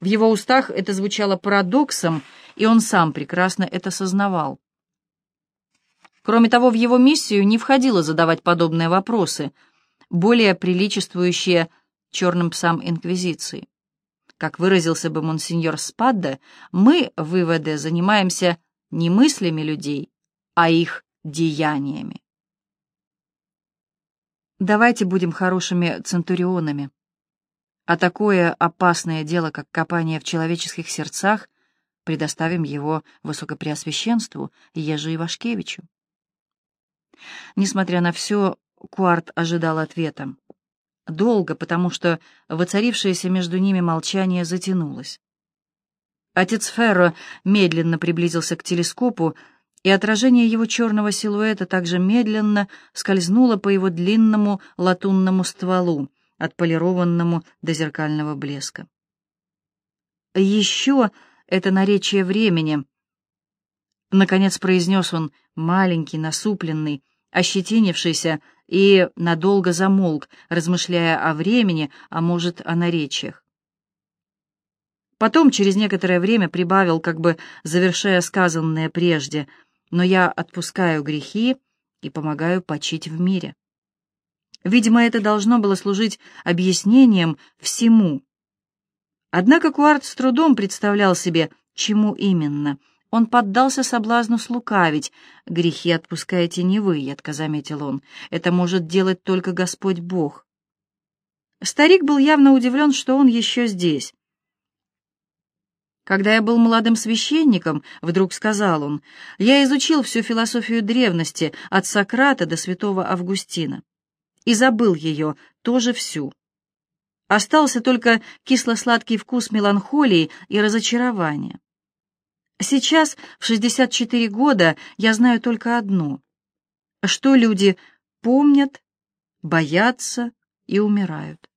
В его устах это звучало парадоксом, и он сам прекрасно это сознавал. Кроме того, в его миссию не входило задавать подобные вопросы, более приличествующие черным псам Инквизиции. Как выразился бы монсеньор Спадда, мы в ИВД занимаемся не мыслями людей, а их деяниями. Давайте будем хорошими центурионами. А такое опасное дело, как копание в человеческих сердцах, предоставим его высокопреосвященству Ежи Ивашкевичу. Несмотря на все, Куарт ожидал ответа. Долго, потому что воцарившееся между ними молчание затянулось. Отец Ферро медленно приблизился к телескопу, и отражение его черного силуэта также медленно скользнуло по его длинному латунному стволу, отполированному до зеркального блеска. «Еще это наречие времени», — наконец произнес он, маленький, насупленный, ощетинившийся, и надолго замолк, размышляя о времени, а может, о наречиях. Потом, через некоторое время, прибавил, как бы завершая сказанное прежде, «Но я отпускаю грехи и помогаю почить в мире». Видимо, это должно было служить объяснением всему. Однако Куарт с трудом представлял себе, чему именно — он поддался соблазну слукавить. «Грехи отпускаете не вы», — едко заметил он. «Это может делать только Господь Бог». Старик был явно удивлен, что он еще здесь. «Когда я был молодым священником, — вдруг сказал он, — я изучил всю философию древности, от Сократа до святого Августина, и забыл ее, тоже всю. Остался только кисло-сладкий вкус меланхолии и разочарования. Сейчас, в 64 года, я знаю только одно. Что люди помнят, боятся и умирают.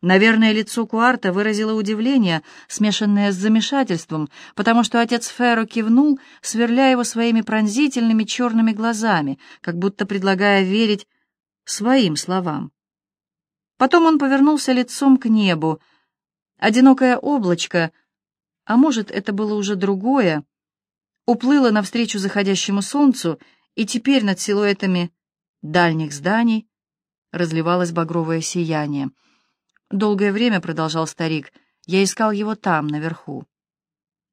Наверное, лицо Куарта выразило удивление, смешанное с замешательством, потому что отец Ферро кивнул, сверляя его своими пронзительными черными глазами, как будто предлагая верить своим словам. Потом он повернулся лицом к небу. Одинокое облачко — а может, это было уже другое, уплыло навстречу заходящему солнцу, и теперь над силуэтами дальних зданий разливалось багровое сияние. Долгое время, — продолжал старик, — я искал его там, наверху.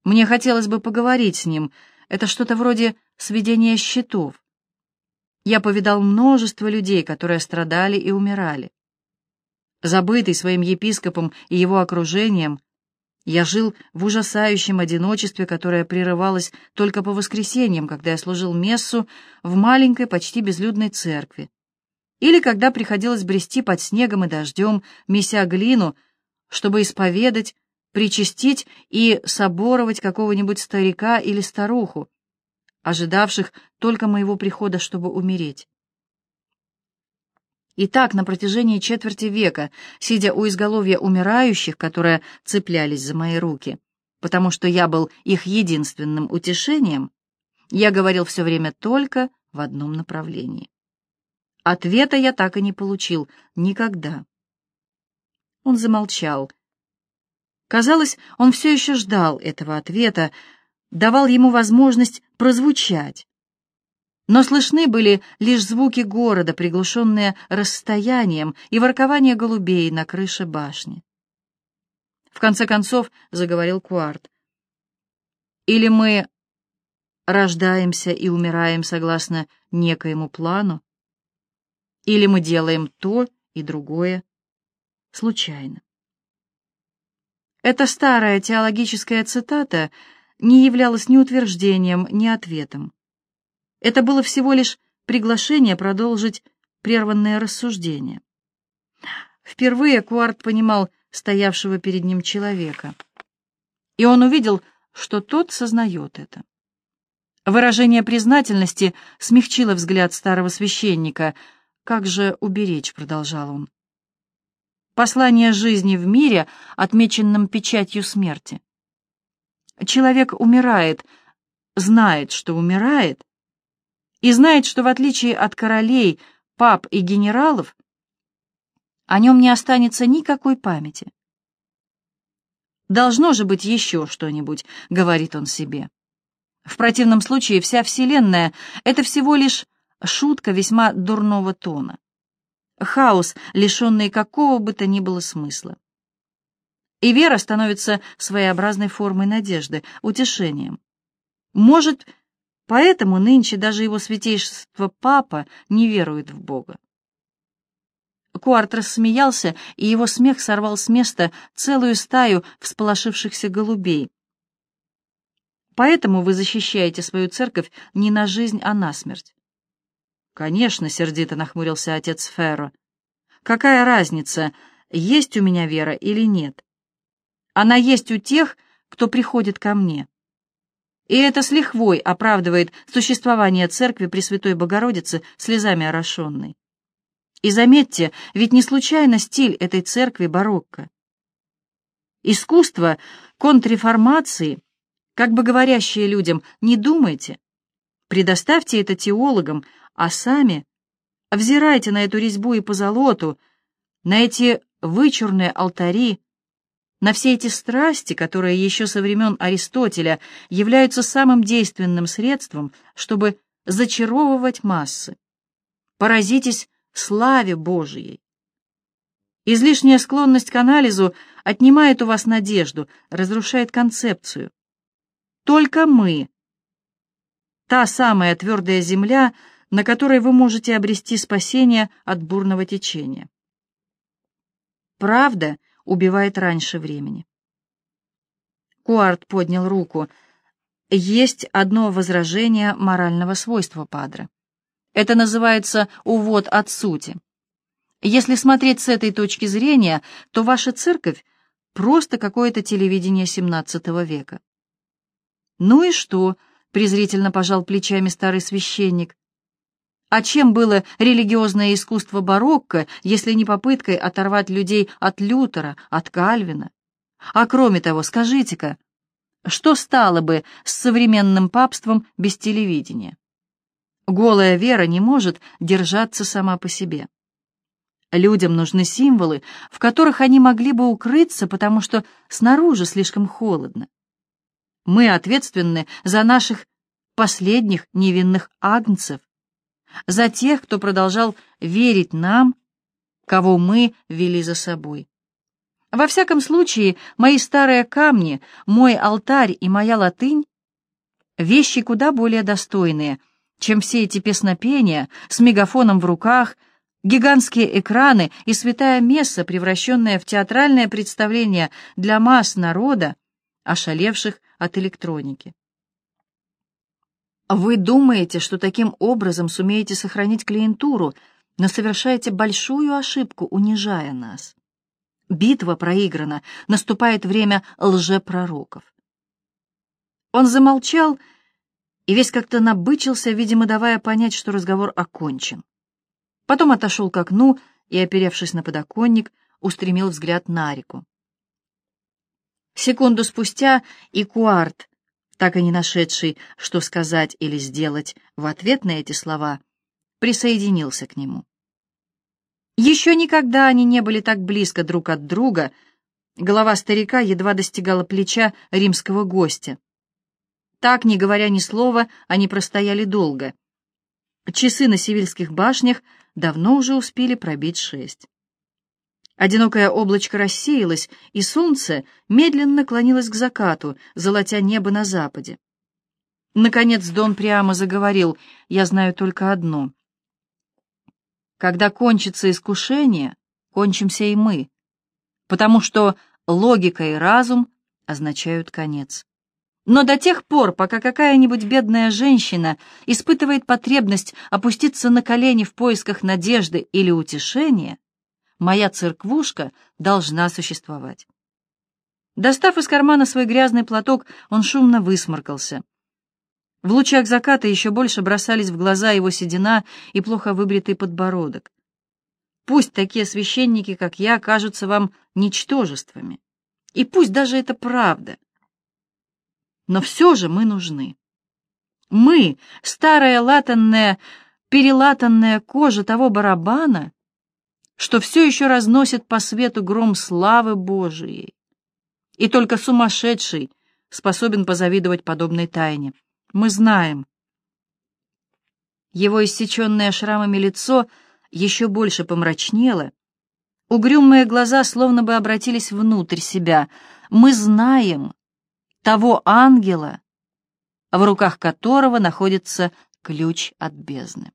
Мне хотелось бы поговорить с ним, это что-то вроде сведения счетов. Я повидал множество людей, которые страдали и умирали. Забытый своим епископом и его окружением, я жил в ужасающем одиночестве, которое прерывалось только по воскресеньям, когда я служил мессу в маленькой, почти безлюдной церкви. Или когда приходилось брести под снегом и дождем, меся глину, чтобы исповедать, причастить и соборовать какого-нибудь старика или старуху, ожидавших только моего прихода, чтобы умереть. И так на протяжении четверти века, сидя у изголовья умирающих, которые цеплялись за мои руки, потому что я был их единственным утешением, я говорил все время только в одном направлении. Ответа я так и не получил никогда. Он замолчал. Казалось, он все еще ждал этого ответа, давал ему возможность прозвучать но слышны были лишь звуки города, приглушенные расстоянием, и воркование голубей на крыше башни. В конце концов заговорил Куарт. «Или мы рождаемся и умираем согласно некоему плану, или мы делаем то и другое случайно». Эта старая теологическая цитата не являлась ни утверждением, ни ответом. Это было всего лишь приглашение продолжить прерванное рассуждение. Впервые Куарт понимал стоявшего перед ним человека, и он увидел, что тот сознает это. Выражение признательности смягчило взгляд старого священника. «Как же уберечь?» — продолжал он. «Послание жизни в мире, отмеченном печатью смерти. Человек умирает, знает, что умирает, и знает, что в отличие от королей, пап и генералов, о нем не останется никакой памяти. Должно же быть еще что-нибудь, говорит он себе. В противном случае вся Вселенная — это всего лишь шутка весьма дурного тона. Хаос, лишенный какого бы то ни было смысла. И вера становится своеобразной формой надежды, утешением. Может, поэтому нынче даже его святейшество Папа не верует в Бога. Куарт рассмеялся, и его смех сорвал с места целую стаю всполошившихся голубей. «Поэтому вы защищаете свою церковь не на жизнь, а на смерть». «Конечно», — сердито нахмурился отец Ферро. «Какая разница, есть у меня вера или нет? Она есть у тех, кто приходит ко мне. И это с лихвой оправдывает существование церкви Пресвятой Богородицы слезами орошенной. И заметьте, ведь не случайно стиль этой церкви барокко. Искусство контрреформации, как бы говорящее людям, не думайте, предоставьте это теологам, а сами взирайте на эту резьбу и позолоту, на эти вычурные алтари, на все эти страсти, которые еще со времен Аристотеля являются самым действенным средством, чтобы зачаровывать массы. Поразитесь славе Божией. Излишняя склонность к анализу отнимает у вас надежду, разрушает концепцию. Только мы, та самая твердая земля, на которой вы можете обрести спасение от бурного течения. Правда убивает раньше времени. Куарт поднял руку. Есть одно возражение морального свойства Падре. Это называется увод от сути. Если смотреть с этой точки зрения, то ваша церковь просто какое-то телевидение XVII века. Ну и что? презрительно пожал плечами старый священник. А чем было религиозное искусство барокко, если не попыткой оторвать людей от Лютера, от Кальвина? А кроме того, скажите-ка, что стало бы с современным папством без телевидения? Голая вера не может держаться сама по себе. Людям нужны символы, в которых они могли бы укрыться, потому что снаружи слишком холодно. Мы ответственны за наших последних невинных агнцев, за тех, кто продолжал верить нам, кого мы вели за собой. Во всяком случае, мои старые камни, мой алтарь и моя латынь — вещи куда более достойные — чем все эти песнопения с мегафоном в руках, гигантские экраны и святая месса, превращенная в театральное представление для масс народа, ошалевших от электроники. Вы думаете, что таким образом сумеете сохранить клиентуру, но совершаете большую ошибку, унижая нас. Битва проиграна, наступает время лжепророков. Он замолчал и весь как-то набычился, видимо, давая понять, что разговор окончен. Потом отошел к окну и, оперевшись на подоконник, устремил взгляд на реку. Секунду спустя и Куарт, так и не нашедший, что сказать или сделать в ответ на эти слова, присоединился к нему. Еще никогда они не были так близко друг от друга, голова старика едва достигала плеча римского гостя. Так, не говоря ни слова, они простояли долго. Часы на Севильских башнях давно уже успели пробить шесть. Одинокое облачко рассеялось, и солнце медленно клонилось к закату, золотя небо на западе. Наконец Дон прямо заговорил, «Я знаю только одно. Когда кончится искушение, кончимся и мы, потому что логика и разум означают конец». Но до тех пор, пока какая-нибудь бедная женщина испытывает потребность опуститься на колени в поисках надежды или утешения, моя церквушка должна существовать. Достав из кармана свой грязный платок, он шумно высморкался. В лучах заката еще больше бросались в глаза его седина и плохо выбритый подбородок. Пусть такие священники, как я, кажутся вам ничтожествами. И пусть даже это правда — но все же мы нужны. Мы — старая латанная, перелатанная кожа того барабана, что все еще разносит по свету гром славы Божией. И только сумасшедший способен позавидовать подобной тайне. Мы знаем. Его иссеченное шрамами лицо еще больше помрачнело. Угрюмые глаза словно бы обратились внутрь себя. Мы знаем того ангела, в руках которого находится ключ от бездны.